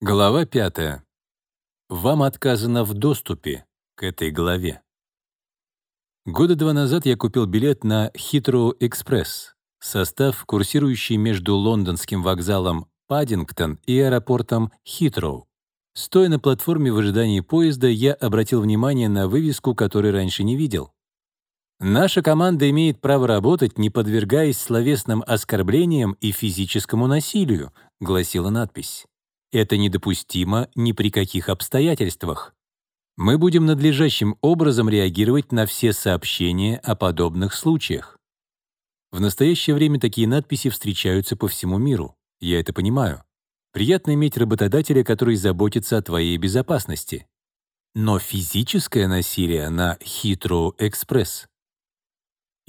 Глава 5. Вам отказано в доступе к этой главе. Года два назад я купил билет на Heathrow Express, состав, курсирующий между лондонским вокзалом Паддингтон и аэропортом Хитроу. Стоя на платформе в ожидании поезда, я обратил внимание на вывеску, которую раньше не видел. «Наша команда имеет право работать, не подвергаясь словесным оскорблениям и физическому насилию», — гласила надпись. Это недопустимо ни при каких обстоятельствах. Мы будем надлежащим образом реагировать на все сообщения о подобных случаях. В настоящее время такие надписи встречаются по всему миру. Я это понимаю. Приятно иметь работодателя, который заботится о твоей безопасности. Но физическое насилие на Хитроу Экспресс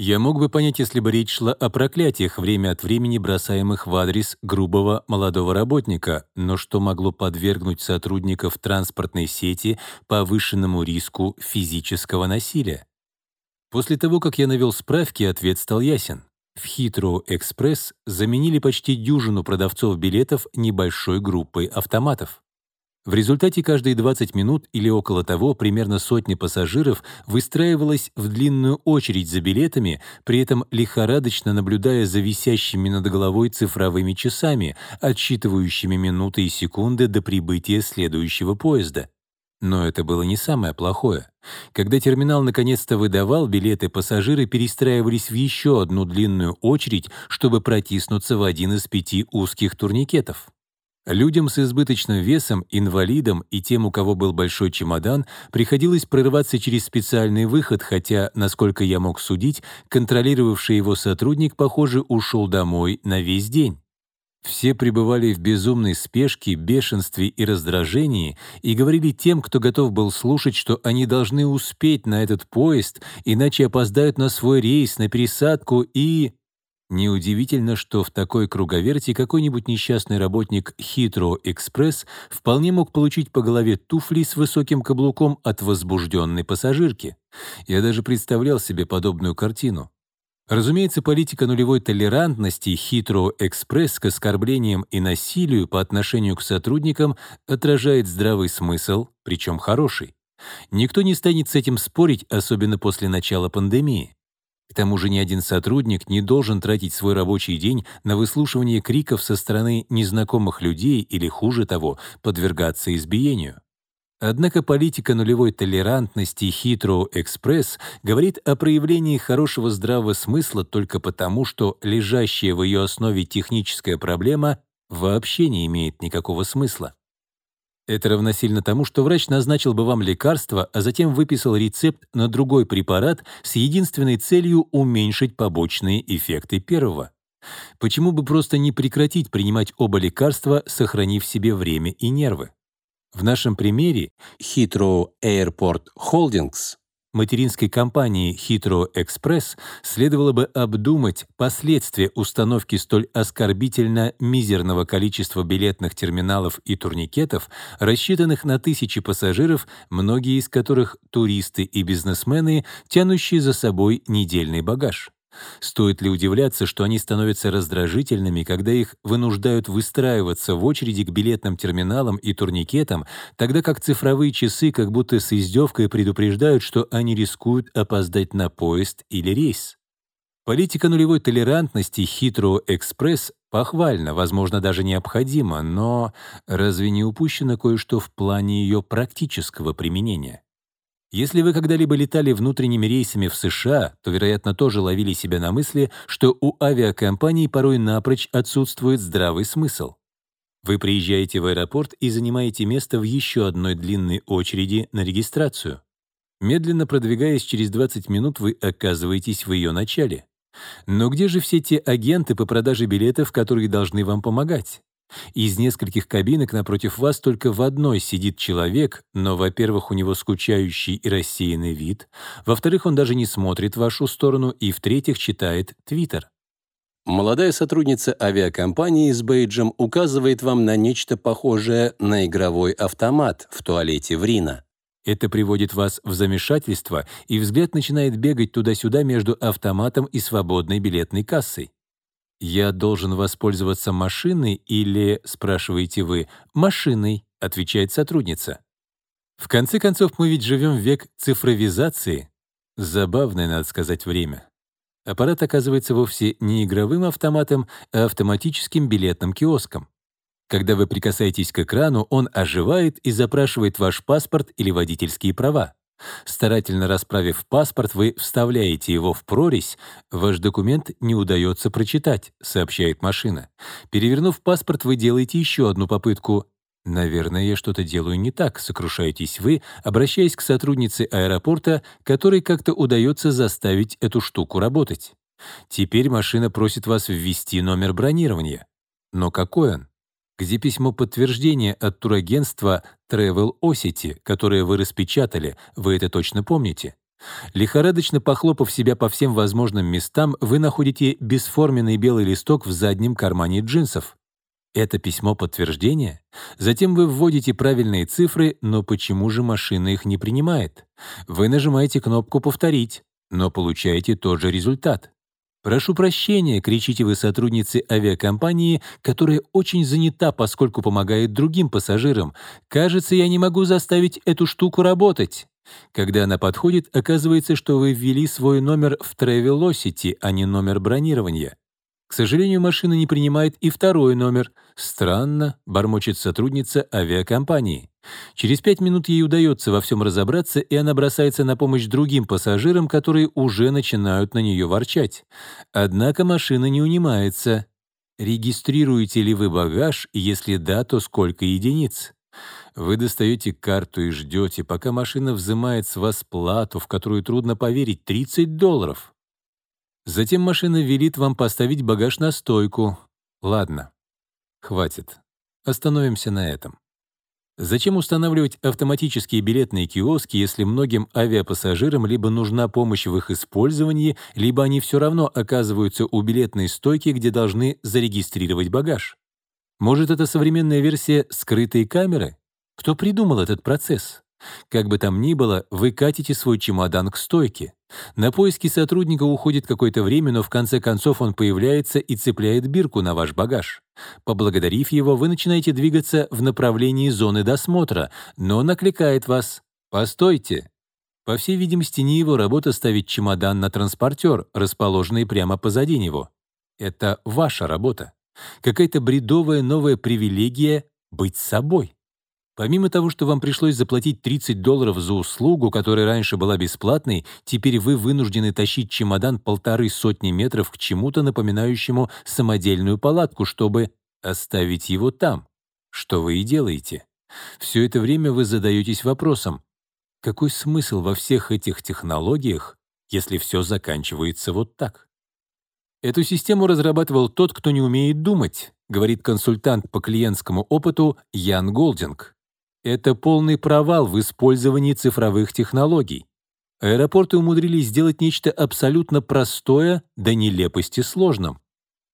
я мог бы понять, если бы речь шла о проклятиях, время от времени бросаемых в адрес грубого молодого работника, но что могло подвергнуть сотрудников транспортной сети повышенному риску физического насилия? После того, как я навел справки, ответ стал ясен. В Хитроу Экспресс заменили почти дюжину продавцов билетов небольшой группой автоматов. В результате каждые 20 минут или около того примерно сотни пассажиров выстраивалась в длинную очередь за билетами, при этом лихорадочно наблюдая за висящими над головой цифровыми часами, отсчитывающими минуты и секунды до прибытия следующего поезда. Но это было не самое плохое. Когда терминал наконец-то выдавал билеты, пассажиры перестраивались в еще одну длинную очередь, чтобы протиснуться в один из пяти узких турникетов. Людям с избыточным весом, инвалидам и тем, у кого был большой чемодан, приходилось прорываться через специальный выход, хотя, насколько я мог судить, контролировавший его сотрудник, похоже, ушел домой на весь день. Все пребывали в безумной спешке, бешенстве и раздражении и говорили тем, кто готов был слушать, что они должны успеть на этот поезд, иначе опоздают на свой рейс, на пересадку и... Неудивительно, что в такой круговерти какой-нибудь несчастный работник Хитро Экспресс вполне мог получить по голове туфли с высоким каблуком от возбужденной пассажирки. Я даже представлял себе подобную картину. Разумеется, политика нулевой толерантности Хитро Экспресс к оскорблениям и насилию по отношению к сотрудникам отражает здравый смысл, причем хороший. Никто не станет с этим спорить, особенно после начала пандемии. К тому же ни один сотрудник не должен тратить свой рабочий день на выслушивание криков со стороны незнакомых людей или, хуже того, подвергаться избиению. Однако политика нулевой толерантности Heathrow Экспресс говорит о проявлении хорошего здравого смысла только потому, что лежащая в ее основе техническая проблема вообще не имеет никакого смысла. Это равносильно тому, что врач назначил бы вам лекарство, а затем выписал рецепт на другой препарат с единственной целью уменьшить побочные эффекты первого. Почему бы просто не прекратить принимать оба лекарства, сохранив себе время и нервы? В нашем примере Heathrow Airport Holdings материнской компании Heathrow Express следовало бы обдумать последствия установки столь оскорбительно мизерного количества билетных терминалов и турникетов, рассчитанных на тысячи пассажиров, многие из которых — туристы и бизнесмены, тянущие за собой недельный багаж. Стоит ли удивляться, что они становятся раздражительными, когда их вынуждают выстраиваться в очереди к билетным терминалам и турникетам, тогда как цифровые часы как будто с издевкой предупреждают, что они рискуют опоздать на поезд или рейс? Политика нулевой толерантности Хитро Экспресс похвальна, возможно, даже необходима, но разве не упущено кое-что в плане ее практического применения? Если вы когда-либо летали внутренними рейсами в США, то, вероятно, тоже ловили себя на мысли, что у авиакомпаний порой напрочь отсутствует здравый смысл. Вы приезжаете в аэропорт и занимаете место в еще одной длинной очереди на регистрацию. Медленно продвигаясь через 20 минут, вы оказываетесь в ее начале. Но где же все те агенты по продаже билетов, которые должны вам помогать? Из нескольких кабинок напротив вас только в одной сидит человек, но, во-первых, у него скучающий и рассеянный вид, во-вторых, он даже не смотрит в вашу сторону, и, в-третьих, читает Твиттер. Молодая сотрудница авиакомпании с бейджем указывает вам на нечто похожее на игровой автомат в туалете в Рино. Это приводит вас в замешательство, и взгляд начинает бегать туда-сюда между автоматом и свободной билетной кассой. «Я должен воспользоваться машиной или, спрашиваете вы, машиной?» — отвечает сотрудница. В конце концов, мы ведь живем в век цифровизации. Забавное, надо сказать, время. Аппарат оказывается вовсе не игровым автоматом, а автоматическим билетным киоском. Когда вы прикасаетесь к экрану, он оживает и запрашивает ваш паспорт или водительские права. Старательно расправив паспорт, вы вставляете его в прорезь, ваш документ не удается прочитать, сообщает машина. Перевернув паспорт, вы делаете еще одну попытку. «Наверное, я что-то делаю не так», — сокрушаетесь вы, обращаясь к сотруднице аэропорта, которой как-то удается заставить эту штуку работать. Теперь машина просит вас ввести номер бронирования. Но какой он? Где письмо подтверждения от турагентства Travel Osity, которое вы распечатали, вы это точно помните. Лихорадочно похлопав себя по всем возможным местам, вы находите бесформенный белый листок в заднем кармане джинсов. Это письмо подтверждения? Затем вы вводите правильные цифры, но почему же машина их не принимает? Вы нажимаете кнопку «Повторить», но получаете тот же результат. «Прошу прощения», — кричите вы сотруднице авиакомпании, которая очень занята, поскольку помогает другим пассажирам. «Кажется, я не могу заставить эту штуку работать». Когда она подходит, оказывается, что вы ввели свой номер в Travelocity, а не номер бронирования. К сожалению, машина не принимает и второй номер. Странно, бормочет сотрудница авиакомпании. Через пять минут ей удается во всем разобраться, и она бросается на помощь другим пассажирам, которые уже начинают на нее ворчать. Однако машина не унимается. Регистрируете ли вы багаж? Если да, то сколько единиц? Вы достаете карту и ждете, пока машина взимает с вас плату, в которую трудно поверить, 30 долларов. Затем машина велит вам поставить багаж на стойку. Ладно, хватит. Остановимся на этом. Зачем устанавливать автоматические билетные киоски, если многим авиапассажирам либо нужна помощь в их использовании, либо они все равно оказываются у билетной стойки, где должны зарегистрировать багаж? Может, это современная версия скрытой камеры? Кто придумал этот процесс? Как бы там ни было, вы катите свой чемодан к стойке. На поиски сотрудника уходит какое-то время, но в конце концов он появляется и цепляет бирку на ваш багаж. Поблагодарив его, вы начинаете двигаться в направлении зоны досмотра, но он окликает вас. «Постойте!» По всей видимости, не его работа ставить чемодан на транспортер, расположенный прямо позади него. Это ваша работа. Какая-то бредовая новая привилегия быть собой. Помимо того, что вам пришлось заплатить 30 долларов за услугу, которая раньше была бесплатной, теперь вы вынуждены тащить чемодан полторы сотни метров к чему-то напоминающему самодельную палатку, чтобы оставить его там. Что вы и делаете. Все это время вы задаетесь вопросом, какой смысл во всех этих технологиях, если все заканчивается вот так? Эту систему разрабатывал тот, кто не умеет думать, говорит консультант по клиентскому опыту Ян Голдинг. Это полный провал в использовании цифровых технологий. Аэропорты умудрились сделать нечто абсолютно простое до нелепости сложным.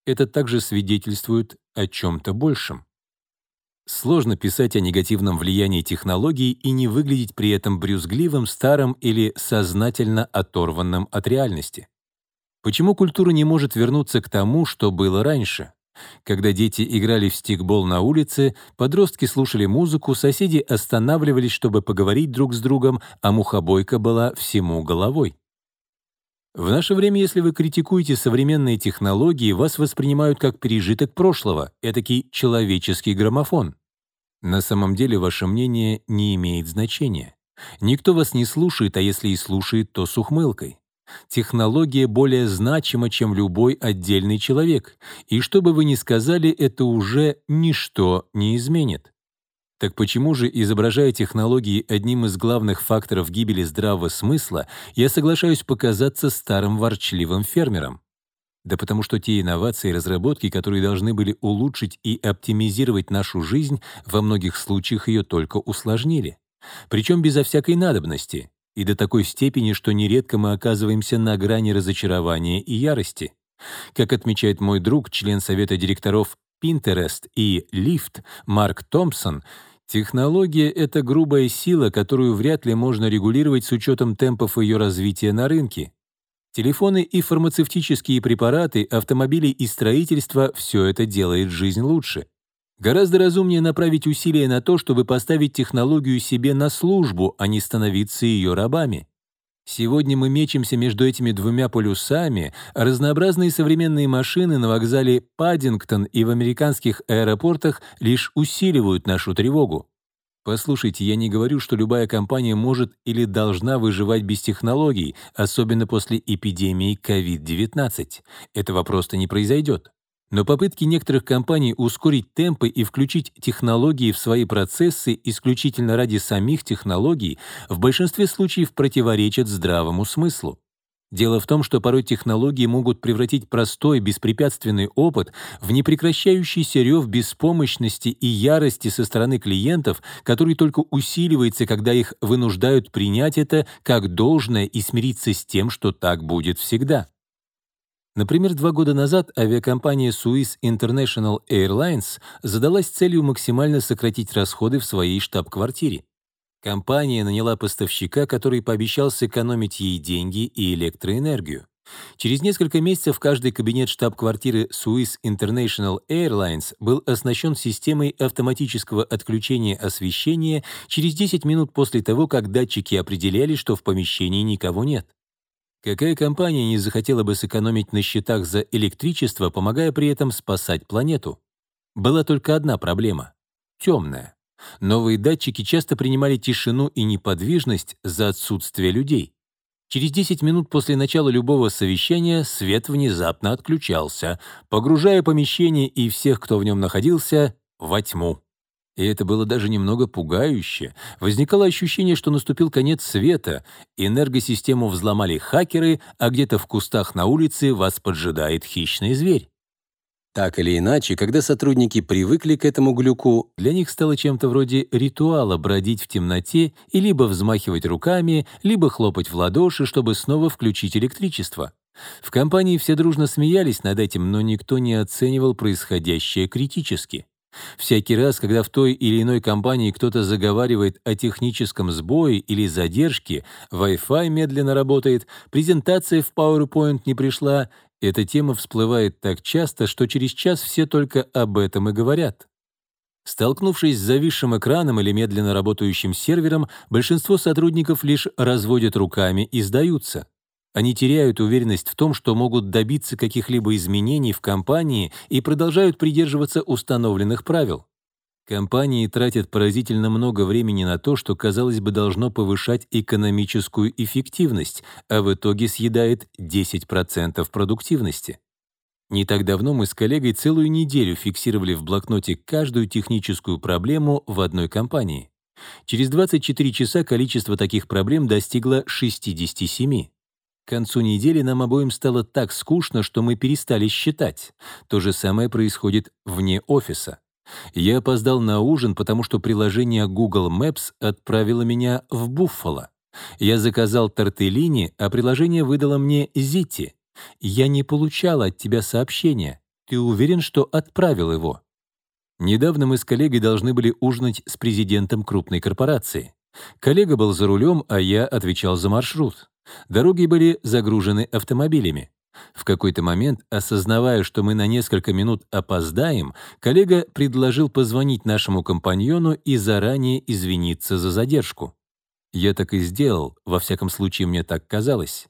Это также свидетельствует о чем-то большем. Сложно писать о негативном влиянии технологий и не выглядеть при этом брюзгливым, старым или сознательно оторванным от реальности. Почему культура не может вернуться к тому, что было раньше? Когда дети играли в стикбол на улице, подростки слушали музыку, соседи останавливались, чтобы поговорить друг с другом, а мухобойка была всему головой. В наше время, если вы критикуете современные технологии, вас воспринимают как пережиток прошлого, этакий человеческий граммофон. На самом деле ваше мнение не имеет значения. Никто вас не слушает, а если и слушает, то с ухмылкой. Технология более значима, чем любой отдельный человек, и что бы вы ни сказали, это уже ничто не изменит. Так почему же, изображая технологии одним из главных факторов гибели здравого смысла, я соглашаюсь показаться старым ворчливым фермером? Да потому что те инновации и разработки, которые должны были улучшить и оптимизировать нашу жизнь, во многих случаях ее только усложнили. Причем безо всякой надобности и до такой степени, что нередко мы оказываемся на грани разочарования и ярости. Как отмечает мой друг, член совета директоров Pinterest и Lyft Марк Томпсон, технология — это грубая сила, которую вряд ли можно регулировать с учетом темпов ее развития на рынке. Телефоны и фармацевтические препараты, автомобили и строительство — все это делает жизнь лучше. Гораздо разумнее направить усилия на то, чтобы поставить технологию себе на службу, а не становиться ее рабами. Сегодня мы мечемся между этими двумя полюсами, разнообразные современные машины на вокзале Паддингтон и в американских аэропортах лишь усиливают нашу тревогу. Послушайте, я не говорю, что любая компания может или должна выживать без технологий, особенно после эпидемии COVID-19. Этого просто не произойдет. Но попытки некоторых компаний ускорить темпы и включить технологии в свои процессы исключительно ради самих технологий в большинстве случаев противоречат здравому смыслу. Дело в том, что порой технологии могут превратить простой, беспрепятственный опыт в непрекращающийся рев беспомощности и ярости со стороны клиентов, который только усиливается, когда их вынуждают принять это как должное и смириться с тем, что так будет всегда. Например, два года назад авиакомпания Swiss International Airlines задалась целью максимально сократить расходы в своей штаб-квартире. Компания наняла поставщика, который пообещал сэкономить ей деньги и электроэнергию. Через несколько месяцев каждый кабинет штаб-квартиры Swiss International Airlines был оснащен системой автоматического отключения освещения через 10 минут после того, как датчики определяли, что в помещении никого нет. Какая компания не захотела бы сэкономить на счетах за электричество, помогая при этом спасать планету? Была только одна проблема — темная. Новые датчики часто принимали тишину и неподвижность за отсутствие людей. Через 10 минут после начала любого совещания свет внезапно отключался, погружая помещение и всех, кто в нем находился, во тьму. И это было даже немного пугающе. Возникало ощущение, что наступил конец света, энергосистему взломали хакеры, а где-то в кустах на улице вас поджидает хищный зверь. Так или иначе, когда сотрудники привыкли к этому глюку, для них стало чем-то вроде ритуала бродить в темноте и либо взмахивать руками, либо хлопать в ладоши, чтобы снова включить электричество. В компании все дружно смеялись над этим, но никто не оценивал происходящее критически. Всякий раз, когда в той или иной компании кто-то заговаривает о техническом сбое или задержке, Wi-Fi медленно работает, презентация в PowerPoint не пришла, эта тема всплывает так часто, что через час все только об этом и говорят. Столкнувшись с зависшим экраном или медленно работающим сервером, большинство сотрудников лишь разводят руками и сдаются. Они теряют уверенность в том, что могут добиться каких-либо изменений в компании и продолжают придерживаться установленных правил. Компании тратят поразительно много времени на то, что, казалось бы, должно повышать экономическую эффективность, а в итоге съедает 10% продуктивности. Не так давно мы с коллегой целую неделю фиксировали в блокноте каждую техническую проблему в одной компании. Через 24 часа количество таких проблем достигло 67. К концу недели нам обоим стало так скучно, что мы перестали считать. То же самое происходит вне офиса. Я опоздал на ужин, потому что приложение Google Maps отправило меня в Буффало. Я заказал тортеллини, а приложение выдало мне зити. Я не получал от тебя сообщения. Ты уверен, что отправил его? Недавно мы с коллегой должны были ужинать с президентом крупной корпорации. Коллега был за рулем, а я отвечал за маршрут. Дороги были загружены автомобилями. В какой-то момент, осознавая, что мы на несколько минут опоздаем, коллега предложил позвонить нашему компаньону и заранее извиниться за задержку. Я так и сделал, во всяком случае мне так казалось.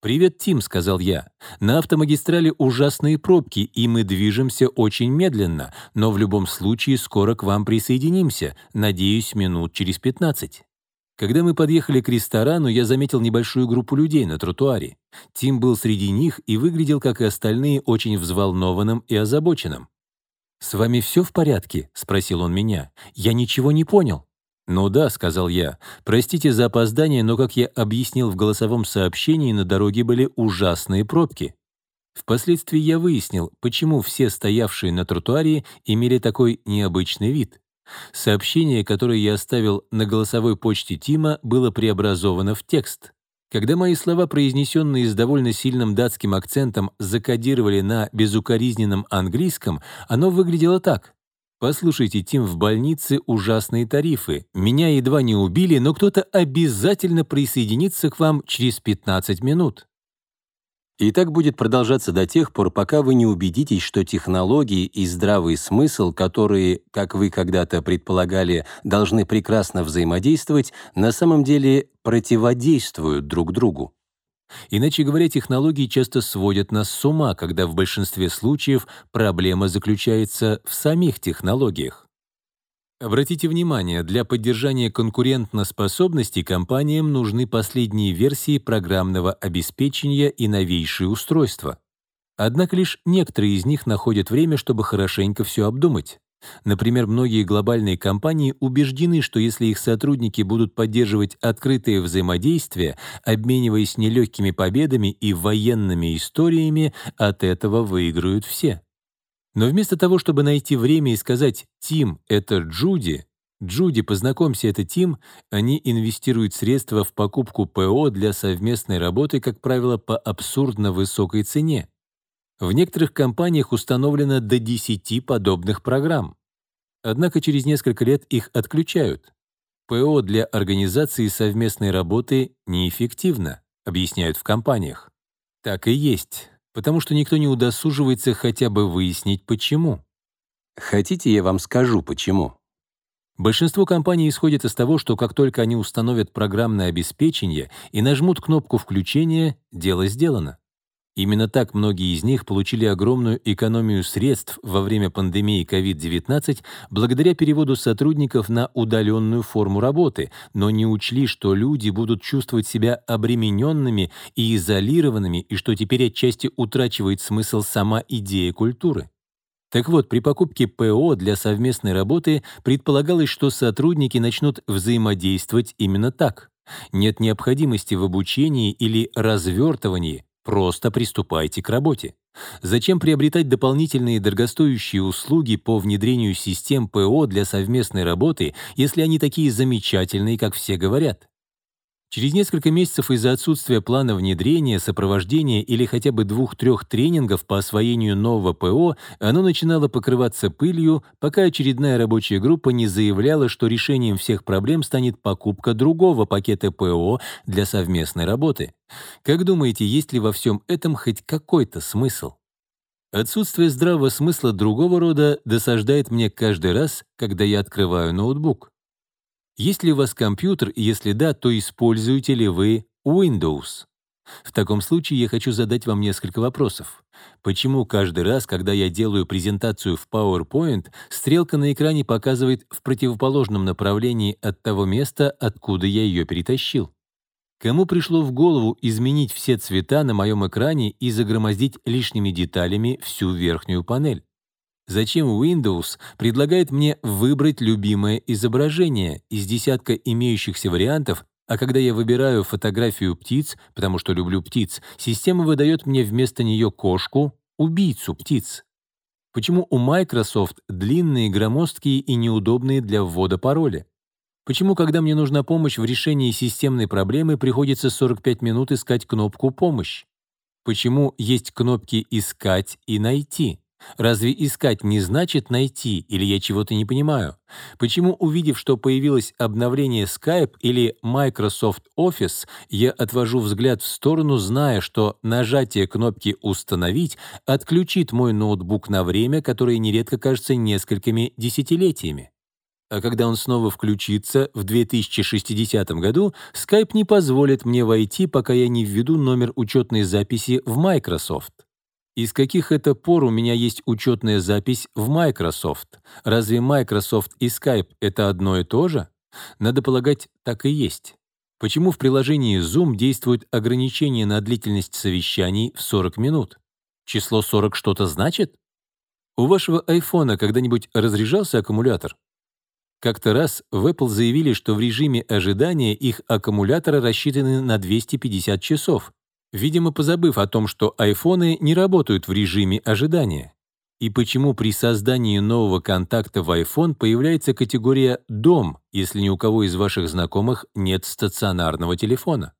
«Привет, Тим», — сказал я. «На автомагистрали ужасные пробки, и мы движемся очень медленно, но в любом случае скоро к вам присоединимся, надеюсь, минут через 15». Когда мы подъехали к ресторану, я заметил небольшую группу людей на тротуаре. Тим был среди них и выглядел, как и остальные, очень взволнованным и озабоченным. «С вами все в порядке?» — спросил он меня. «Я ничего не понял». «Ну да», — сказал я. «Простите за опоздание, но, как я объяснил в голосовом сообщении, на дороге были ужасные пробки». Впоследствии я выяснил, почему все стоявшие на тротуаре имели такой необычный вид. Сообщение, которое я оставил на голосовой почте Тима, было преобразовано в текст. Когда мои слова, произнесенные с довольно сильным датским акцентом, закодировали на безукоризненном английском, оно выглядело так. «Послушайте, Тим, в больнице ужасные тарифы. Меня едва не убили, но кто-то обязательно присоединится к вам через 15 минут». И так будет продолжаться до тех пор, пока вы не убедитесь, что технологии и здравый смысл, которые, как вы когда-то предполагали, должны прекрасно взаимодействовать, на самом деле противодействуют друг другу. Иначе говоря, технологии часто сводят нас с ума, когда в большинстве случаев проблема заключается в самих технологиях. Обратите внимание, для поддержания конкурентоспособности компаниям нужны последние версии программного обеспечения и новейшие устройства. Однако лишь некоторые из них находят время, чтобы хорошенько все обдумать. Например, многие глобальные компании убеждены, что если их сотрудники будут поддерживать открытое взаимодействие, обмениваясь нелегкими победами и военными историями, от этого выиграют все. Но вместо того, чтобы найти время и сказать «Тим, это Джуди», «Джуди, познакомься, это Тим», они инвестируют средства в покупку ПО для совместной работы, как правило, по абсурдно высокой цене. В некоторых компаниях установлено до 10 подобных программ. Однако через несколько лет их отключают. ПО для организации совместной работы неэффективно, объясняют в компаниях. Так и есть потому что никто не удосуживается хотя бы выяснить, почему. Хотите, я вам скажу, почему? Большинство компаний исходит из того, что как только они установят программное обеспечение и нажмут кнопку включения, дело сделано. Именно так многие из них получили огромную экономию средств во время пандемии COVID-19 благодаря переводу сотрудников на удаленную форму работы, но не учли, что люди будут чувствовать себя обремененными и изолированными, и что теперь отчасти утрачивает смысл сама идея культуры. Так вот, при покупке ПО для совместной работы предполагалось, что сотрудники начнут взаимодействовать именно так. Нет необходимости в обучении или развертывании, Просто приступайте к работе. Зачем приобретать дополнительные дорогостоящие услуги по внедрению систем ПО для совместной работы, если они такие замечательные, как все говорят? Через несколько месяцев из-за отсутствия плана внедрения, сопровождения или хотя бы двух-трех тренингов по освоению нового ПО оно начинало покрываться пылью, пока очередная рабочая группа не заявляла, что решением всех проблем станет покупка другого пакета ПО для совместной работы. Как думаете, есть ли во всем этом хоть какой-то смысл? Отсутствие здравого смысла другого рода досаждает мне каждый раз, когда я открываю ноутбук. Есть ли у вас компьютер, и если да, то используете ли вы Windows? В таком случае я хочу задать вам несколько вопросов. Почему каждый раз, когда я делаю презентацию в PowerPoint, стрелка на экране показывает в противоположном направлении от того места, откуда я ее перетащил? Кому пришло в голову изменить все цвета на моем экране и загромоздить лишними деталями всю верхнюю панель? Зачем Windows предлагает мне выбрать любимое изображение из десятка имеющихся вариантов, а когда я выбираю фотографию птиц, потому что люблю птиц, система выдает мне вместо нее кошку, убийцу птиц? Почему у Microsoft длинные, громоздкие и неудобные для ввода пароли? Почему, когда мне нужна помощь в решении системной проблемы, приходится 45 минут искать кнопку «Помощь»? Почему есть кнопки «Искать» и «Найти»? Разве искать не значит найти, или я чего-то не понимаю? Почему, увидев, что появилось обновление Skype или Microsoft Office, я отвожу взгляд в сторону, зная, что нажатие кнопки «Установить» отключит мой ноутбук на время, которое нередко кажется несколькими десятилетиями? А когда он снова включится в 2060 году, Skype не позволит мне войти, пока я не введу номер учетной записи в Microsoft. Из каких это пор у меня есть учетная запись в Microsoft? Разве Microsoft и Skype — это одно и то же? Надо полагать, так и есть. Почему в приложении Zoom действует ограничение на длительность совещаний в 40 минут? Число 40 что-то значит? У вашего айфона когда-нибудь разряжался аккумулятор? Как-то раз в Apple заявили, что в режиме ожидания их аккумуляторы рассчитаны на 250 часов, видимо, позабыв о том, что айфоны не работают в режиме ожидания. И почему при создании нового контакта в iPhone появляется категория «дом», если ни у кого из ваших знакомых нет стационарного телефона?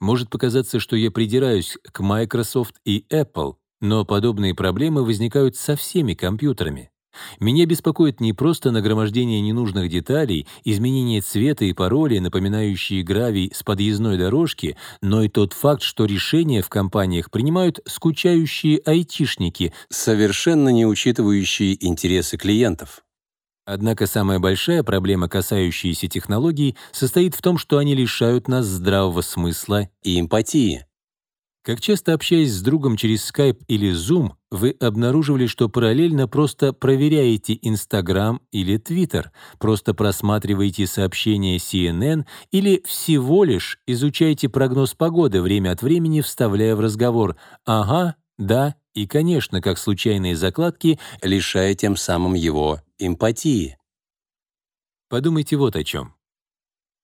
Может показаться, что я придираюсь к Microsoft и Apple, но подобные проблемы возникают со всеми компьютерами. Меня беспокоит не просто нагромождение ненужных деталей, изменение цвета и пароли, напоминающие гравий с подъездной дорожки, но и тот факт, что решения в компаниях принимают скучающие айтишники, совершенно не учитывающие интересы клиентов. Однако самая большая проблема, касающаяся технологий, состоит в том, что они лишают нас здравого смысла и эмпатии. Как часто общаясь с другом через Skype или Zoom, вы обнаруживали, что параллельно просто проверяете Instagram или Twitter, просто просматриваете сообщения CNN или всего лишь изучаете прогноз погоды время от времени, вставляя в разговор «ага», «да» и, конечно, как случайные закладки, лишая тем самым его эмпатии. Подумайте вот о чем.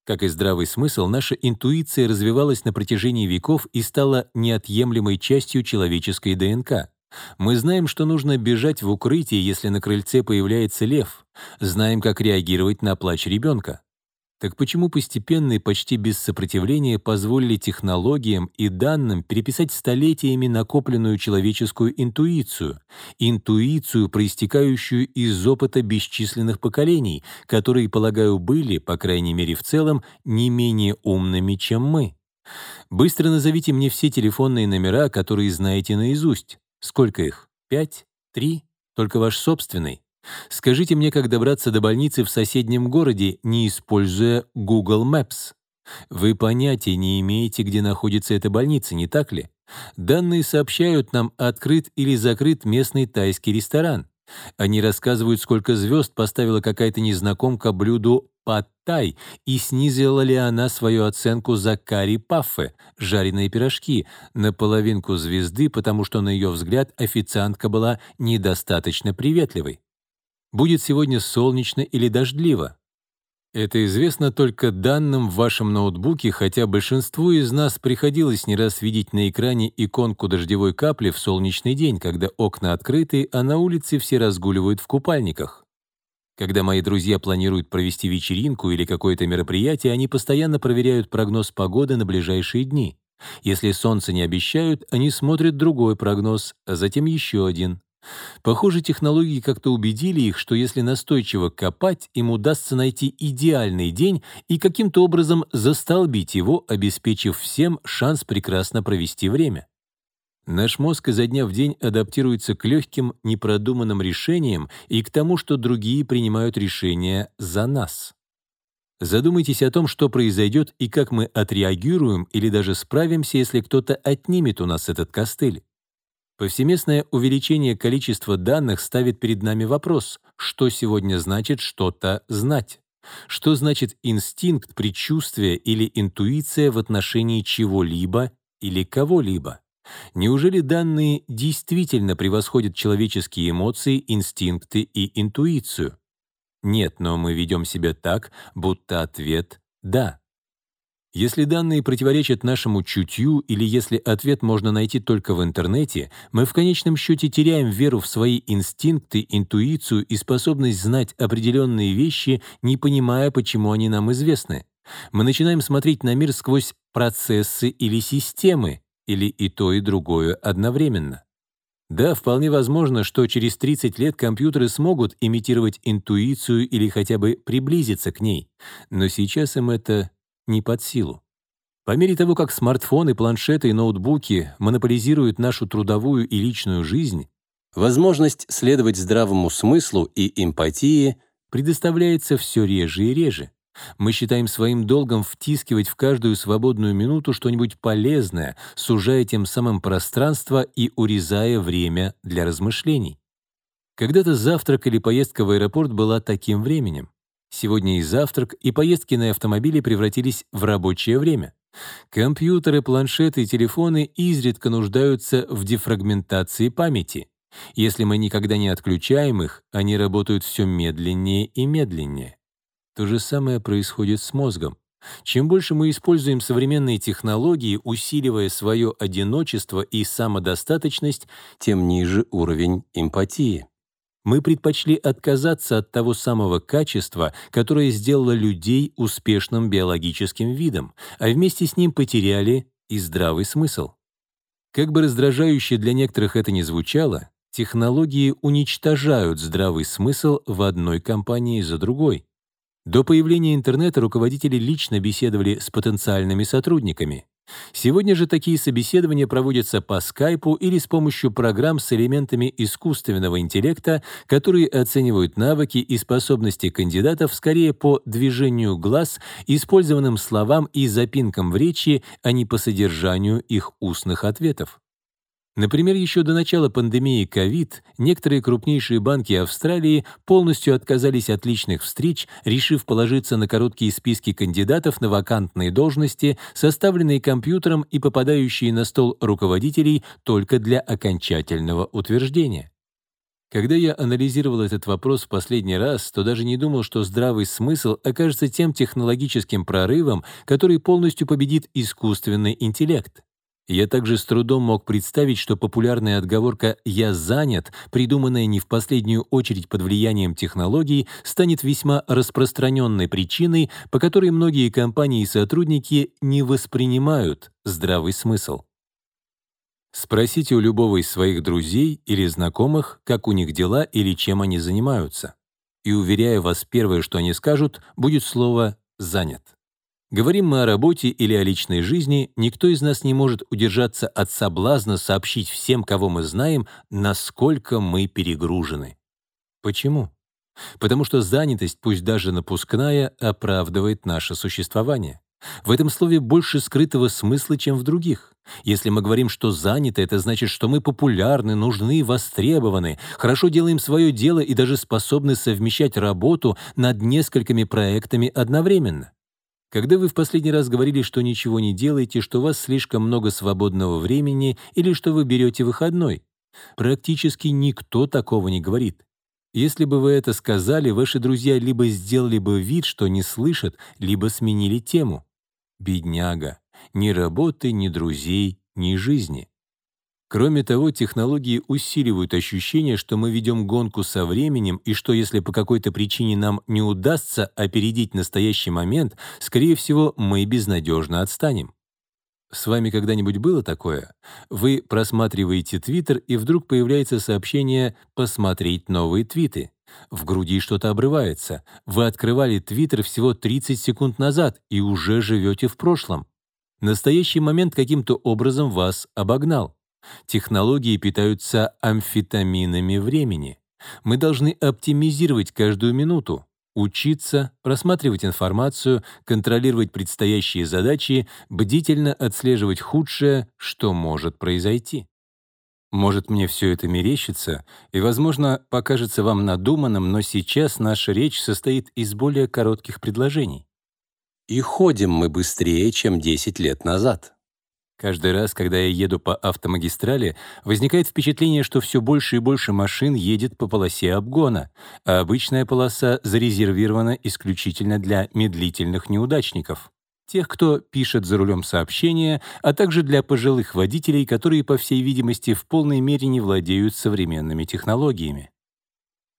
Как и здравый смысл, наша интуиция развивалась на протяжении веков и стала неотъемлемой частью человеческой ДНК. Мы знаем, что нужно бежать в укрытие, если на крыльце появляется лев. Знаем, как реагировать на плач ребенка. Так почему постепенно и почти без сопротивления позволили технологиям и данным переписать столетиями накопленную человеческую интуицию, интуицию, проистекающую из опыта бесчисленных поколений, которые, полагаю, были, по крайней мере в целом, не менее умными, чем мы? Быстро назовите мне все телефонные номера, которые знаете наизусть. Сколько их? Пять? Три? Только ваш собственный? Скажите мне, как добраться до больницы в соседнем городе, не используя Google Maps. Вы понятия не имеете, где находится эта больница, не так ли? Данные сообщают нам, открыт или закрыт местный тайский ресторан. Они рассказывают, сколько звезд поставила какая-то незнакомка блюду паттай и снизила ли она свою оценку за карри-паффе, жареные пирожки, на половинку звезды, потому что, на ее взгляд, официантка была недостаточно приветливой. Будет сегодня солнечно или дождливо? Это известно только данным в вашем ноутбуке, хотя большинству из нас приходилось не раз видеть на экране иконку дождевой капли в солнечный день, когда окна открыты, а на улице все разгуливают в купальниках. Когда мои друзья планируют провести вечеринку или какое-то мероприятие, они постоянно проверяют прогноз погоды на ближайшие дни. Если солнце не обещают, они смотрят другой прогноз, а затем еще один. Похоже, технологии как-то убедили их, что если настойчиво копать, им удастся найти идеальный день и каким-то образом застолбить его, обеспечив всем шанс прекрасно провести время. Наш мозг изо дня в день адаптируется к легким, непродуманным решениям и к тому, что другие принимают решения за нас. Задумайтесь о том, что произойдет и как мы отреагируем или даже справимся, если кто-то отнимет у нас этот костыль. Повсеместное увеличение количества данных ставит перед нами вопрос, что сегодня значит что-то знать? Что значит инстинкт, предчувствие или интуиция в отношении чего-либо или кого-либо? Неужели данные действительно превосходят человеческие эмоции, инстинкты и интуицию? Нет, но мы ведем себя так, будто ответ «да». Если данные противоречат нашему чутью или если ответ можно найти только в интернете, мы в конечном счете теряем веру в свои инстинкты, интуицию и способность знать определенные вещи, не понимая, почему они нам известны. Мы начинаем смотреть на мир сквозь процессы или системы, или и то, и другое одновременно. Да, вполне возможно, что через 30 лет компьютеры смогут имитировать интуицию или хотя бы приблизиться к ней, но сейчас им это не под силу. По мере того, как смартфоны, планшеты и ноутбуки монополизируют нашу трудовую и личную жизнь, возможность следовать здравому смыслу и эмпатии предоставляется все реже и реже. Мы считаем своим долгом втискивать в каждую свободную минуту что-нибудь полезное, сужая тем самым пространство и урезая время для размышлений. Когда-то завтрак или поездка в аэропорт была таким временем. Сегодня и завтрак, и поездки на автомобиле превратились в рабочее время. Компьютеры, планшеты и телефоны изредка нуждаются в дефрагментации памяти. Если мы никогда не отключаем их, они работают все медленнее и медленнее. То же самое происходит с мозгом. Чем больше мы используем современные технологии, усиливая свое одиночество и самодостаточность, тем ниже уровень эмпатии. Мы предпочли отказаться от того самого качества, которое сделало людей успешным биологическим видом, а вместе с ним потеряли и здравый смысл. Как бы раздражающе для некоторых это ни звучало, Технологии уничтожают здравый смысл в одной компании за другой. До появления интернета руководители лично беседовали с потенциальными сотрудниками. Сегодня же такие собеседования проводятся по скайпу или с помощью программ с элементами искусственного интеллекта, которые оценивают навыки и способности кандидатов скорее по движению глаз, использованным словам и запинкам в речи, а не по содержанию их устных ответов. Например, еще до начала пандемии COVID некоторые крупнейшие банки Австралии полностью отказались от личных встреч, решив положиться на короткие списки кандидатов на вакантные должности, составленные компьютером и попадающие на стол руководителей только для окончательного утверждения. Когда я анализировал этот вопрос в последний раз, то даже не думал, что здравый смысл окажется тем технологическим прорывом, который полностью победит искусственный интеллект. Я также с трудом мог представить, что популярная отговорка «я занят», придуманная не в последнюю очередь под влиянием технологий, станет весьма распространенной причиной, по которой многие компании и сотрудники не воспринимают здравый смысл. Спросите у любого из своих друзей или знакомых, как у них дела или чем они занимаются. И, уверяю вас, первое, что они скажут, будет слово «занят». Говорим мы о работе или о личной жизни, никто из нас не может удержаться от соблазна сообщить всем, кого мы знаем, насколько мы перегружены. Почему? Потому что занятость, пусть даже напускная, оправдывает наше существование. В этом слове больше скрытого смысла, чем в других. Если мы говорим, что заняты, это значит, что мы популярны, нужны, востребованы, хорошо делаем свое дело и даже способны совмещать работу над несколькими проектами одновременно. Когда вы в последний раз говорили, что ничего не делаете, что у вас слишком много свободного времени или что вы берете выходной? Практически никто такого не говорит. Если бы вы это сказали, ваши друзья либо сделали бы вид, что не слышат, либо сменили тему. Бедняга. Ни работы, ни друзей, ни жизни. Кроме того, технологии усиливают ощущение, что мы ведем гонку со временем и что если по какой-то причине нам не удастся опередить настоящий момент, скорее всего, мы безнадежно отстанем. С вами когда-нибудь было такое? Вы просматриваете Твиттер, и вдруг появляется сообщение «посмотреть новые твиты». В груди что-то обрывается. Вы открывали Твиттер всего 30 секунд назад и уже живете в прошлом. Настоящий момент каким-то образом вас обогнал. Технологии питаются амфетаминами времени. Мы должны оптимизировать каждую минуту, учиться, просматривать информацию, контролировать предстоящие задачи, бдительно отслеживать худшее, что может произойти. Может, мне все это мерещится, и, возможно, покажется вам надуманным, но сейчас наша речь состоит из более коротких предложений. И ходим мы быстрее, чем 10 лет назад. Каждый раз, когда я еду по автомагистрали, возникает впечатление, что все больше и больше машин едет по полосе обгона, а обычная полоса зарезервирована исключительно для медлительных неудачников. Тех, кто пишет за рулем сообщения, а также для пожилых водителей, которые, по всей видимости, в полной мере не владеют современными технологиями.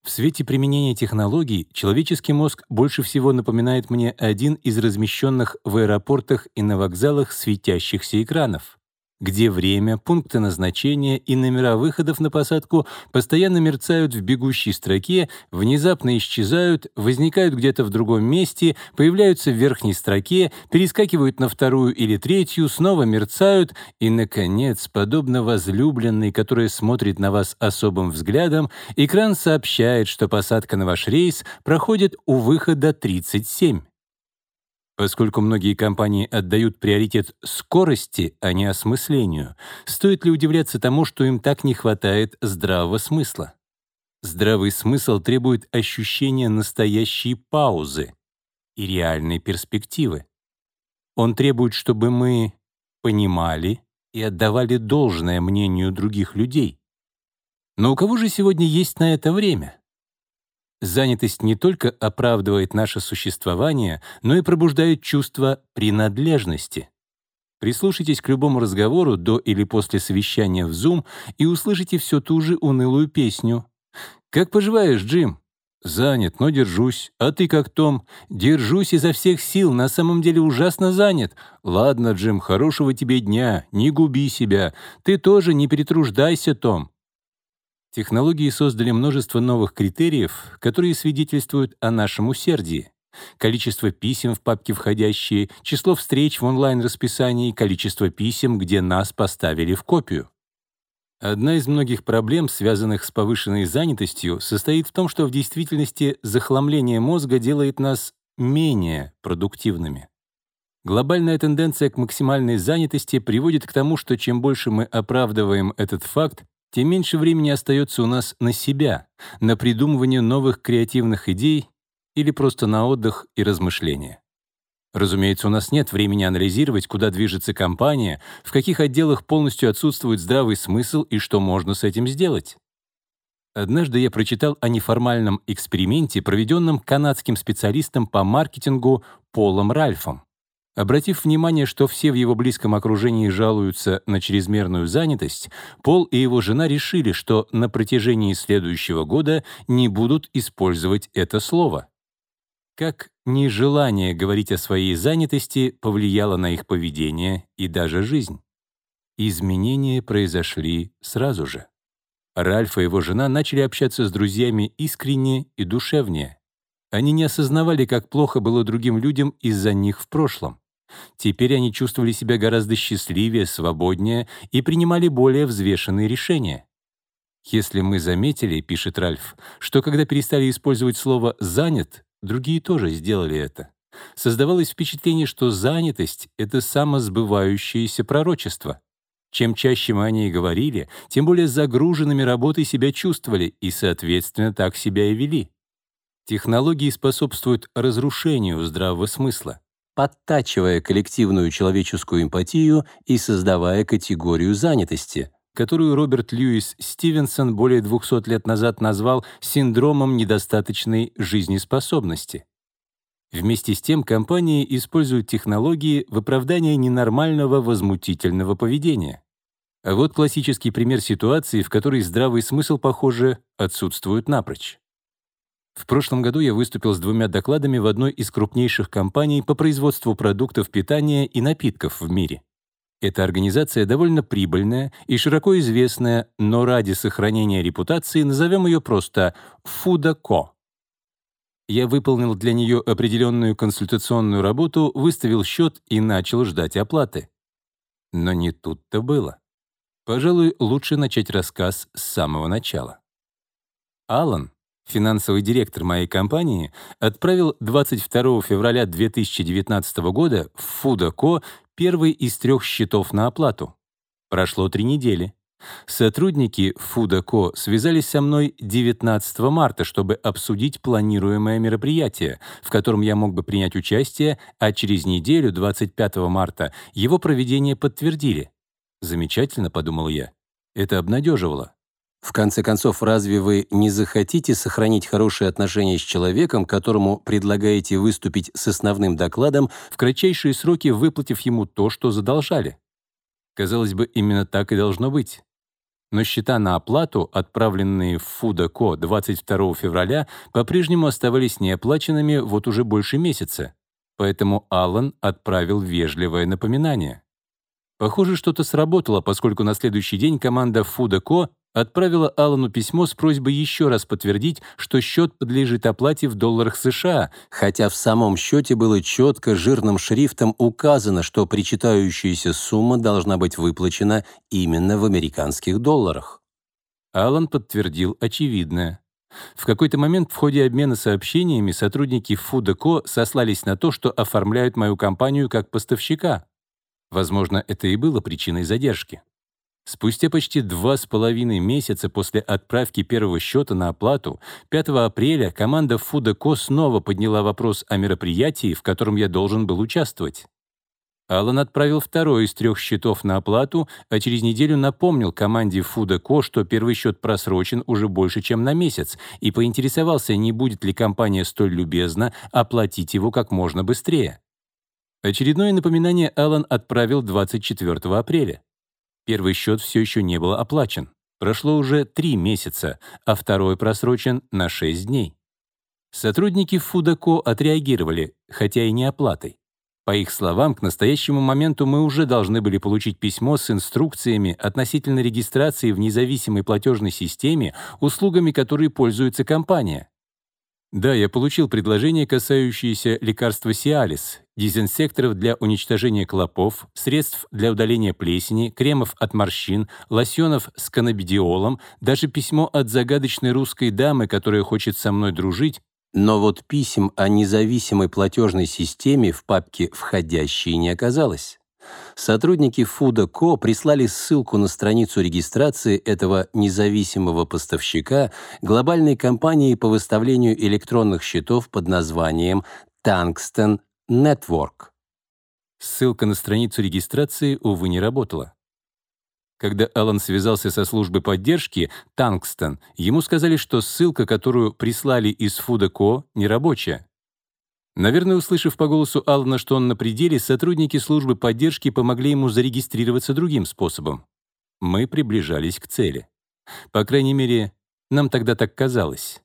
В свете применения технологий человеческий мозг больше всего напоминает мне один из размещенных в аэропортах и на вокзалах светящихся экранов где время, пункты назначения и номера выходов на посадку постоянно мерцают в бегущей строке, внезапно исчезают, возникают где-то в другом месте, появляются в верхней строке, перескакивают на вторую или третью, снова мерцают и, наконец, подобно возлюбленной, которая смотрит на вас особым взглядом, экран сообщает, что посадка на ваш рейс проходит у выхода 37. Поскольку многие компании отдают приоритет скорости, а не осмыслению, стоит ли удивляться тому, что им так не хватает здравого смысла? Здравый смысл требует ощущения настоящей паузы и реальной перспективы. Он требует, чтобы мы понимали и отдавали должное мнению других людей. Но у кого же сегодня есть на это время? Занятость не только оправдывает наше существование, но и пробуждает чувство принадлежности. Прислушайтесь к любому разговору до или после совещания в Zoom и услышите всю ту же унылую песню. «Как поживаешь, Джим?» «Занят, но держусь. А ты как, Том?» «Держусь изо всех сил, на самом деле ужасно занят». «Ладно, Джим, хорошего тебе дня, не губи себя. Ты тоже не перетруждайся, Том». Технологии создали множество новых критериев, которые свидетельствуют о нашем усердии. Количество писем в папке «Входящие», число встреч в онлайн-расписании, количество писем, где нас поставили в копию. Одна из многих проблем, связанных с повышенной занятостью, состоит в том, что в действительности захламление мозга делает нас менее продуктивными. Глобальная тенденция к максимальной занятости приводит к тому, что чем больше мы оправдываем этот факт, тем меньше времени остается у нас на себя, на придумывание новых креативных идей или просто на отдых и размышления. Разумеется, у нас нет времени анализировать, куда движется компания, в каких отделах полностью отсутствует здравый смысл и что можно с этим сделать. Однажды я прочитал о неформальном эксперименте, проведенном канадским специалистом по маркетингу Полом Ральфом. Обратив внимание, что все в его близком окружении жалуются на чрезмерную занятость, Пол и его жена решили, что на протяжении следующего года не будут использовать это слово. Как нежелание говорить о своей занятости повлияло на их поведение и даже жизнь. Изменения произошли сразу же. Ральф и его жена начали общаться с друзьями искренне и душевнее. Они не осознавали, как плохо было другим людям из-за них в прошлом. Теперь они чувствовали себя гораздо счастливее, свободнее и принимали более взвешенные решения. Если мы заметили, пишет Ральф, что когда перестали использовать слово «занят», Другие тоже сделали это. Создавалось впечатление, что занятость — это самосбывающееся пророчество. Чем чаще мы о ней говорили, тем более загруженными работой себя чувствовали и, соответственно, так себя и вели. Технологии способствуют разрушению здравого смысла, подтачивая коллективную человеческую эмпатию и создавая категорию занятости — которую Роберт Льюис Стивенсон более 200 лет назад назвал синдромом недостаточной жизнеспособности. Вместе с тем компании используют технологии в оправдании ненормального возмутительного поведения. А вот классический пример ситуации, в которой здравый смысл, похоже, отсутствует напрочь. В прошлом году я выступил с двумя докладами в одной из крупнейших компаний по производству продуктов питания и напитков в мире. Эта организация довольно прибыльная и широко известная, но ради сохранения репутации назовем ее просто «Фудако». Я выполнил для нее определенную консультационную работу, выставил счет и начал ждать оплаты. Но не тут-то было. Пожалуй, лучше начать рассказ с самого начала. Алан, финансовый директор моей компании, отправил 22 февраля 2019 года в Фудако первый из трех счетов на оплату. Прошло три недели. Сотрудники Фудако связались со мной 19 марта, чтобы обсудить планируемое мероприятие, в котором я мог бы принять участие, а через неделю, 25 марта, его проведение подтвердили. Замечательно, подумал я. Это обнадеживало. В конце концов, разве вы не захотите сохранить хорошие отношения с человеком, которому предлагаете выступить с основным докладом, в кратчайшие сроки выплатив ему то, что задолжали? Казалось бы, именно так и должно быть. Но счета на оплату, отправленные в Фудако 22 февраля, по-прежнему оставались неоплаченными вот уже больше месяца. Поэтому Аллан отправил вежливое напоминание. Похоже, что-то сработало, поскольку на следующий день команда Фудако отправила Аллану письмо с просьбой еще раз подтвердить, что счет подлежит оплате в долларах США, хотя в самом счете было четко жирным шрифтом указано, что причитающаяся сумма должна быть выплачена именно в американских долларах. Аллан подтвердил очевидное. В какой-то момент в ходе обмена сообщениями сотрудники Фудако сослались на то, что оформляют мою компанию как поставщика. Возможно, это и было причиной задержки. Спустя почти два с половиной месяца после отправки первого счета на оплату, 5 апреля команда Фудако снова подняла вопрос о мероприятии, в котором я должен был участвовать. Аллан отправил второй из трех счетов на оплату, а через неделю напомнил команде Фудако, что первый счет просрочен уже больше, чем на месяц, и поинтересовался, не будет ли компания столь любезна оплатить его как можно быстрее. Очередное напоминание Аллан отправил 24 апреля. Первый счет все еще не был оплачен. Прошло уже три месяца, а второй просрочен на шесть дней. Сотрудники Фудако отреагировали, хотя и не оплатой. По их словам, к настоящему моменту мы уже должны были получить письмо с инструкциями относительно регистрации в независимой платежной системе, услугами которой пользуется компания. Да, я получил предложение, касающееся лекарства Сиалис, дезинсекторов для уничтожения клопов, средств для удаления плесени, кремов от морщин, лосьонов с каннабидиолом, даже письмо от загадочной русской дамы, которая хочет со мной дружить, но вот писем о независимой платежной системе в папке «Входящие» не оказалось. Сотрудники Фуда прислали ссылку на страницу регистрации этого независимого поставщика глобальной компании по выставлению электронных счетов под названием Tungsten Network. Ссылка на страницу регистрации, увы, не работала. Когда Алан связался со службой поддержки Tungsten, ему сказали, что ссылка, которую прислали из Фуда Ко, нерабочая. Наверное, услышав по голосу Алана, что он на пределе, сотрудники службы поддержки помогли ему зарегистрироваться другим способом. Мы приближались к цели. По крайней мере, нам тогда так казалось.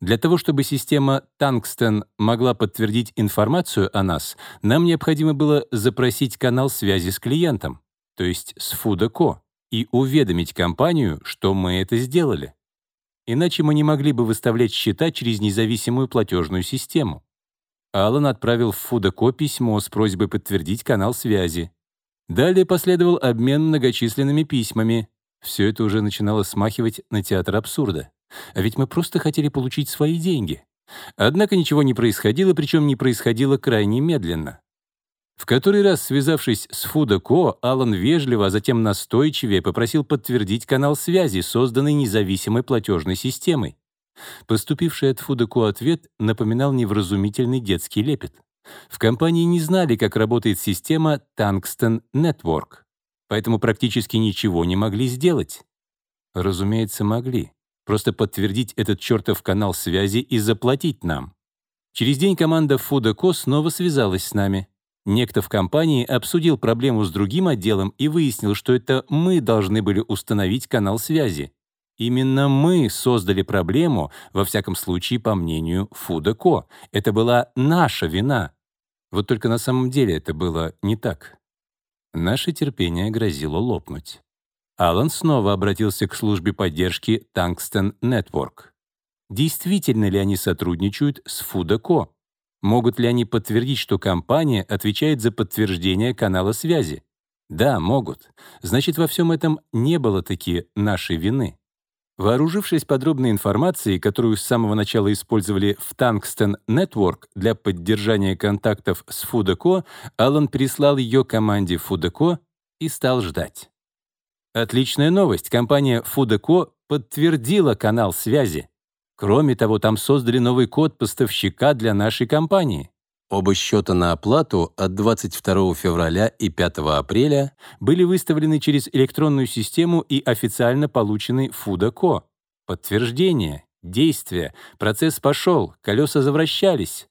Для того, чтобы система Tungsten могла подтвердить информацию о нас, нам необходимо было запросить канал связи с клиентом, то есть с Fuda.co, и уведомить компанию, что мы это сделали. Иначе мы не могли бы выставлять счета через независимую платежную систему. Алан отправил в Фудако письмо с просьбой подтвердить канал связи. Далее последовал обмен многочисленными письмами. Все это уже начинало смахивать на театр абсурда. А ведь мы просто хотели получить свои деньги. Однако ничего не происходило, причем не происходило крайне медленно. В который раз, связавшись с Фудако, Алан вежливо, а затем настойчивее попросил подтвердить канал связи, созданный независимой платежной системой. Поступивший от Фудаку ответ напоминал невразумительный детский лепет. В компании не знали, как работает система Tungsten Network, поэтому практически ничего не могли сделать. Разумеется, могли. Просто подтвердить этот чертов канал связи и заплатить нам. Через день команда Фудако снова связалась с нами. Некто в компании обсудил проблему с другим отделом и выяснил, что это мы должны были установить канал связи. Именно мы создали проблему, во всяком случае, по мнению Фудако. Это была наша вина. Вот только на самом деле это было не так. Наше терпение грозило лопнуть. Алан снова обратился к службе поддержки Tungsten Network. Действительно ли они сотрудничают с Фудако? Могут ли они подтвердить, что компания отвечает за подтверждение канала связи? Да, могут. Значит, во всем этом не было таки нашей вины. Вооружившись подробной информацией, которую с самого начала использовали в Tungsten Network для поддержания контактов с Fudaco, Алан переслал ее команде Fudaco и стал ждать. Отличная новость. Компания Fudaco подтвердила канал связи. Кроме того, там создали новый код поставщика для нашей компании. Оба счета на оплату от 22 февраля и 5 апреля были выставлены через электронную систему и официально получены Фудако. Подтверждение, действие, процесс пошел, колеса завращались.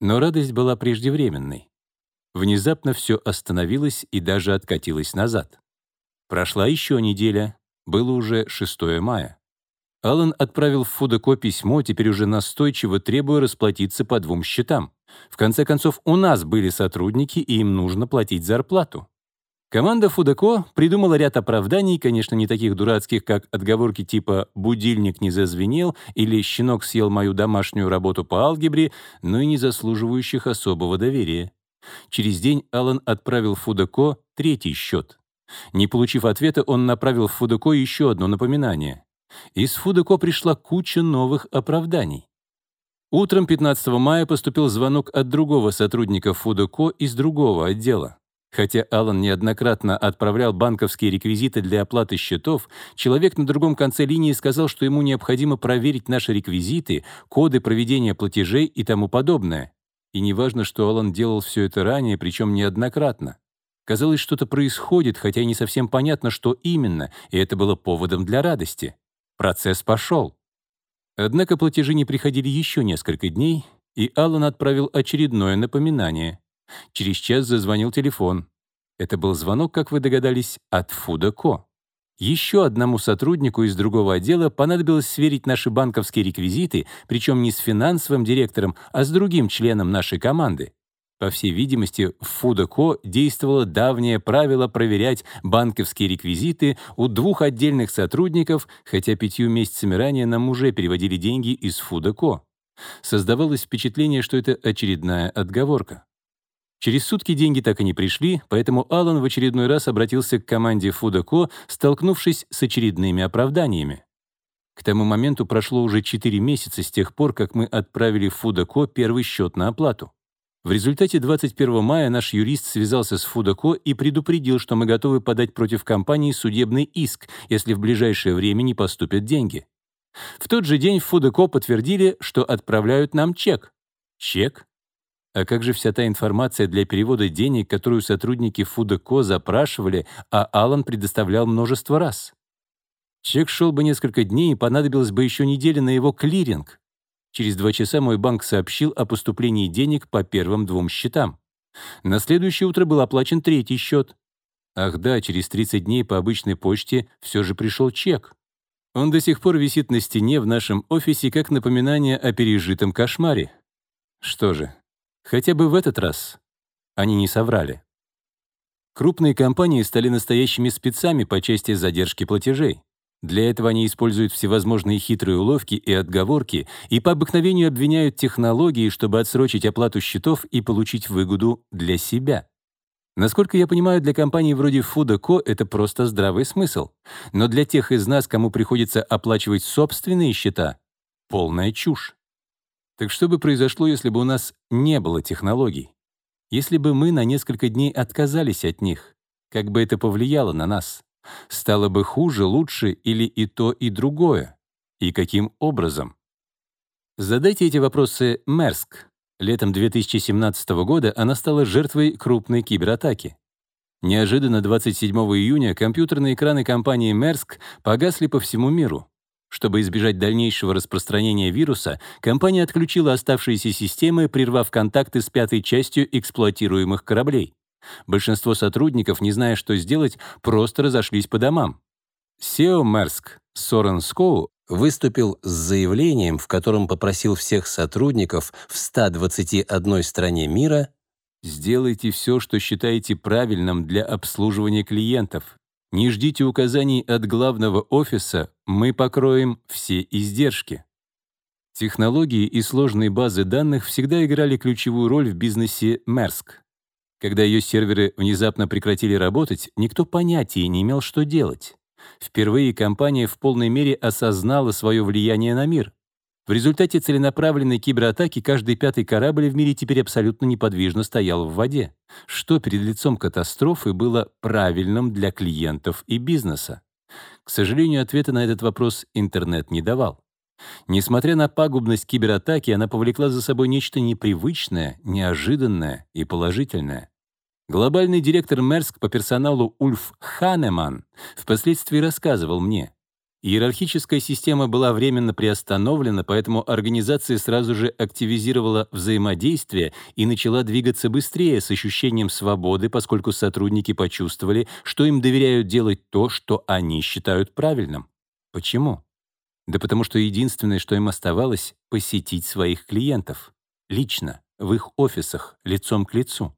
Но радость была преждевременной. Внезапно все остановилось и даже откатилось назад. Прошла еще неделя, было уже 6 мая. Алан отправил в Фудако письмо, теперь уже настойчиво требуя расплатиться по двум счетам. В конце концов, у нас были сотрудники, и им нужно платить зарплату. Команда Фудако придумала ряд оправданий, конечно, не таких дурацких, как отговорки типа «будильник не зазвенел» или «щенок съел мою домашнюю работу по алгебре», но и не заслуживающих особого доверия. Через день Алан отправил Фудако третий счет. Не получив ответа, он направил в Фудако еще одно напоминание. Из Фудако пришла куча новых оправданий. Утром 15 мая поступил звонок от другого сотрудника Фудоко из другого отдела. Хотя Алан неоднократно отправлял банковские реквизиты для оплаты счетов, человек на другом конце линии сказал, что ему необходимо проверить наши реквизиты, коды проведения платежей и тому подобное. И неважно, что Алан делал все это ранее, причем неоднократно. Казалось, что-то происходит, хотя и не совсем понятно, что именно, и это было поводом для радости. Процесс пошел. Однако платежи не приходили еще несколько дней, и Аллан отправил очередное напоминание. Через час зазвонил телефон. Это был звонок, как вы догадались, от Фуда.ко. Еще одному сотруднику из другого отдела понадобилось сверить наши банковские реквизиты, причем не с финансовым директором, а с другим членом нашей команды. По всей видимости, в Фудоко действовало давнее правило проверять банковские реквизиты у двух отдельных сотрудников, хотя пятью месяцами ранее нам уже переводили деньги из Фудоко. Создавалось впечатление, что это очередная отговорка. Через сутки деньги так и не пришли, поэтому Алан в очередной раз обратился к команде Фудоко, столкнувшись с очередными оправданиями. К тому моменту прошло уже 4 месяца с тех пор, как мы отправили Фудоко первый счет на оплату. В результате 21 мая наш юрист связался с Фудоко и предупредил, что мы готовы подать против компании судебный иск, если в ближайшее время не поступят деньги. В тот же день в Фудоко подтвердили, что отправляют нам чек. Чек? А как же вся та информация для перевода денег, которую сотрудники Фудоко запрашивали, а Алан предоставлял множество раз? Чек шел бы несколько дней, и понадобилось бы еще неделя на его клиринг. Через два часа мой банк сообщил о поступлении денег по первым двум счетам. На следующее утро был оплачен третий счет. Ах да, через 30 дней по обычной почте все же пришел чек. Он до сих пор висит на стене в нашем офисе как напоминание о пережитом кошмаре. Что же, хотя бы в этот раз они не соврали. Крупные компании стали настоящими спецами по части задержки платежей. Для этого они используют всевозможные хитрые уловки и отговорки и по обыкновению обвиняют технологии, чтобы отсрочить оплату счетов и получить выгоду для себя. Насколько я понимаю, для компаний вроде Food.co это просто здравый смысл. Но для тех из нас, кому приходится оплачивать собственные счета, полная чушь. Так что бы произошло, если бы у нас не было технологий? Если бы мы на несколько дней отказались от них? Как бы это повлияло на нас? Стало бы хуже, лучше или и то, и другое? И каким образом? Задайте эти вопросы Мерск. Летом 2017 года она стала жертвой крупной кибератаки. Неожиданно 27 июня компьютерные экраны компании Мерск погасли по всему миру. Чтобы избежать дальнейшего распространения вируса, компания отключила оставшиеся системы, прервав контакты с пятой частью эксплуатируемых кораблей. Большинство сотрудников, не зная, что сделать, просто разошлись по домам. SEO Мерск Сорен Скоу выступил с заявлением, в котором попросил всех сотрудников в 121 стране мира «Сделайте все, что считаете правильным для обслуживания клиентов. Не ждите указаний от главного офиса, мы покроем все издержки». Технологии и сложные базы данных всегда играли ключевую роль в бизнесе Мерск. Когда ее серверы внезапно прекратили работать, никто понятия не имел, что делать. Впервые компания в полной мере осознала свое влияние на мир. В результате целенаправленной кибератаки каждый пятый корабль в мире теперь абсолютно неподвижно стоял в воде, что перед лицом катастрофы было правильным для клиентов и бизнеса. К сожалению, ответа на этот вопрос интернет не давал. Несмотря на пагубность кибератаки, она повлекла за собой нечто непривычное, неожиданное и положительное. Глобальный директор Мерск по персоналу Ульф Ханеман впоследствии рассказывал мне, Иерархическая система была временно приостановлена, поэтому организация сразу же активизировала взаимодействие и начала двигаться быстрее с ощущением свободы, поскольку сотрудники почувствовали, что им доверяют делать то, что они считают правильным. Почему? Да потому что единственное, что им оставалось — посетить своих клиентов. Лично, в их офисах, лицом к лицу.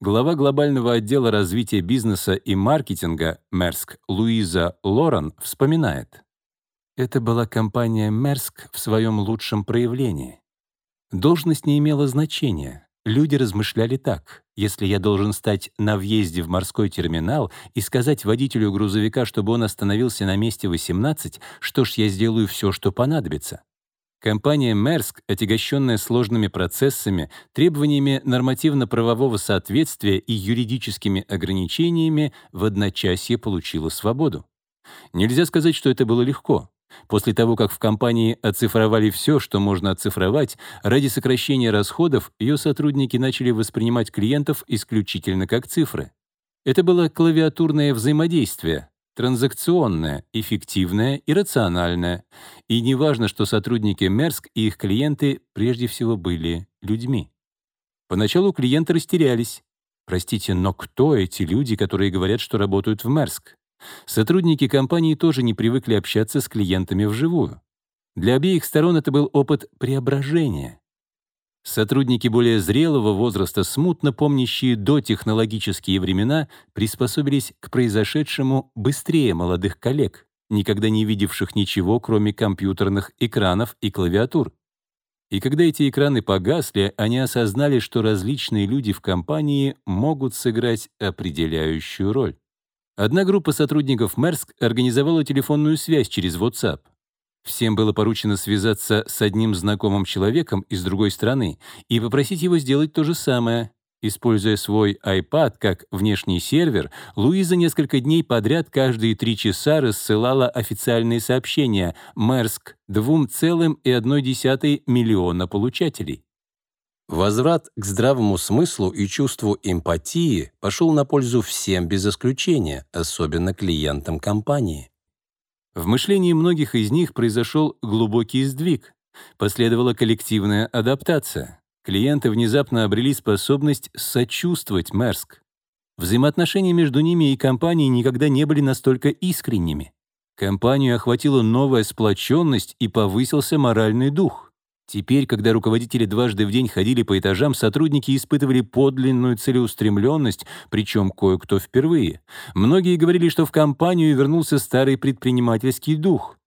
Глава глобального отдела развития бизнеса и маркетинга Мерск Луиза Лоран вспоминает. Это была компания Мерск в своем лучшем проявлении. Должность не имела значения. Люди размышляли так. Если я должен стать на въезде в морской терминал и сказать водителю грузовика, чтобы он остановился на месте 18, что ж, я сделаю все, что понадобится. Компания Мерск, отягощенная сложными процессами, требованиями нормативно-правового соответствия и юридическими ограничениями, в одночасье получила свободу. Нельзя сказать, что это было легко. После того, как в компании оцифровали все, что можно оцифровать, ради сокращения расходов ее сотрудники начали воспринимать клиентов исключительно как цифры. Это было клавиатурное взаимодействие, транзакционное, эффективное и рациональное. И не важно, что сотрудники Мерск и их клиенты прежде всего были людьми. Поначалу клиенты растерялись. Простите, но кто эти люди, которые говорят, что работают в Мерск? Сотрудники компании тоже не привыкли общаться с клиентами вживую. Для обеих сторон это был опыт преображения. Сотрудники более зрелого возраста, смутно помнящие дотехнологические времена, приспособились к произошедшему быстрее молодых коллег, никогда не видевших ничего, кроме компьютерных экранов и клавиатур. И когда эти экраны погасли, они осознали, что различные люди в компании могут сыграть определяющую роль. Одна группа сотрудников Мерск организовала телефонную связь через WhatsApp. Всем было поручено связаться с одним знакомым человеком из другой страны и попросить его сделать то же самое. Используя свой iPad как внешний сервер, Луиза несколько дней подряд каждые три часа рассылала официальные сообщения Мерск 2,1 миллиона получателей. Возврат к здравому смыслу и чувству эмпатии пошел на пользу всем без исключения, особенно клиентам компании. В мышлении многих из них произошел глубокий сдвиг. Последовала коллективная адаптация. Клиенты внезапно обрели способность сочувствовать Мерск. Взаимоотношения между ними и компанией никогда не были настолько искренними. Компанию охватила новая сплоченность и повысился моральный дух. Теперь, когда руководители дважды в день ходили по этажам, сотрудники испытывали подлинную целеустремленность, причем кое-кто впервые. Многие говорили, что в компанию вернулся старый предпринимательский дух.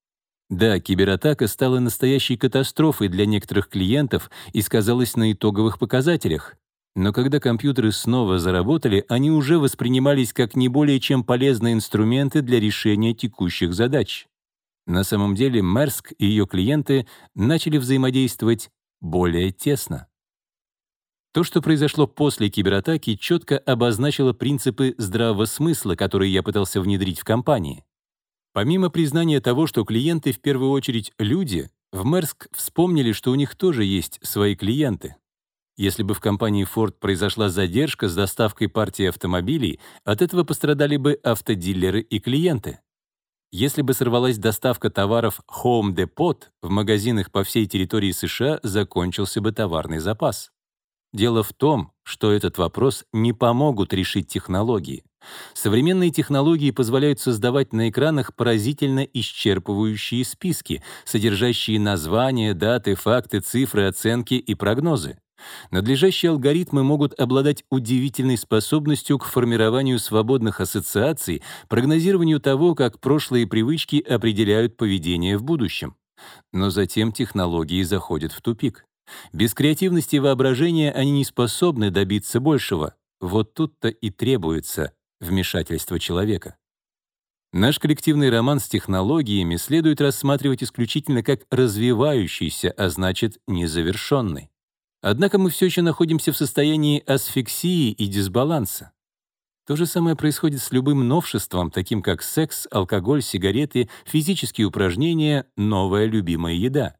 Да, кибератака стала настоящей катастрофой для некоторых клиентов и сказалась на итоговых показателях. Но когда компьютеры снова заработали, они уже воспринимались как не более чем полезные инструменты для решения текущих задач. На самом деле Мерск и ее клиенты начали взаимодействовать более тесно. То, что произошло после кибератаки, четко обозначило принципы здравого смысла, которые я пытался внедрить в компании. Помимо признания того, что клиенты в первую очередь люди, в Мерск вспомнили, что у них тоже есть свои клиенты. Если бы в компании Ford произошла задержка с доставкой партии автомобилей, от этого пострадали бы автодилеры и клиенты. Если бы сорвалась доставка товаров Home Depot, в магазинах по всей территории США закончился бы товарный запас. Дело в том, что этот вопрос не помогут решить технологии. Современные технологии позволяют создавать на экранах поразительно исчерпывающие списки, содержащие названия, даты, факты, цифры, оценки и прогнозы. Надлежащие алгоритмы могут обладать удивительной способностью к формированию свободных ассоциаций, прогнозированию того, как прошлые привычки определяют поведение в будущем. Но затем технологии заходят в тупик. Без креативности и воображения они не способны добиться большего. Вот тут-то и требуется вмешательство человека. Наш коллективный роман с технологиями следует рассматривать исключительно как развивающийся, а значит, незавершенный. Однако мы все еще находимся в состоянии асфиксии и дисбаланса. То же самое происходит с любым новшеством, таким как секс, алкоголь, сигареты, физические упражнения, новая любимая еда.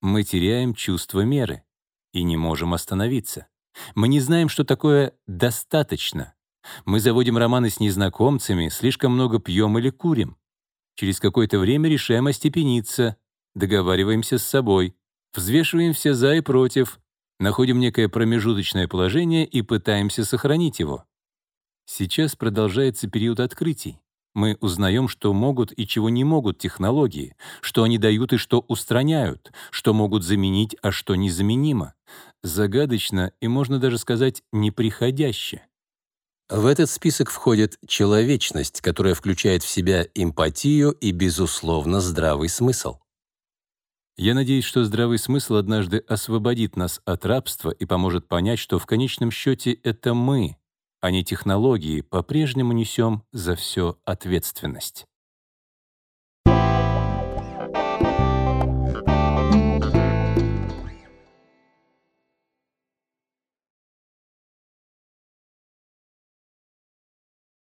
Мы теряем чувство меры и не можем остановиться. Мы не знаем, что такое «достаточно». Мы заводим романы с незнакомцами, слишком много пьем или курим. Через какое-то время решаем остепениться, договариваемся с собой, взвешиваем все «за» и «против», находим некое промежуточное положение и пытаемся сохранить его. Сейчас продолжается период открытий. Мы узнаем, что могут и чего не могут технологии, что они дают и что устраняют, что могут заменить, а что незаменимо. Загадочно и, можно даже сказать, неприходяще. В этот список входит человечность, которая включает в себя эмпатию и, безусловно, здравый смысл. Я надеюсь, что здравый смысл однажды освободит нас от рабства и поможет понять, что в конечном счете это мы, а не технологии, по-прежнему несем за все ответственность.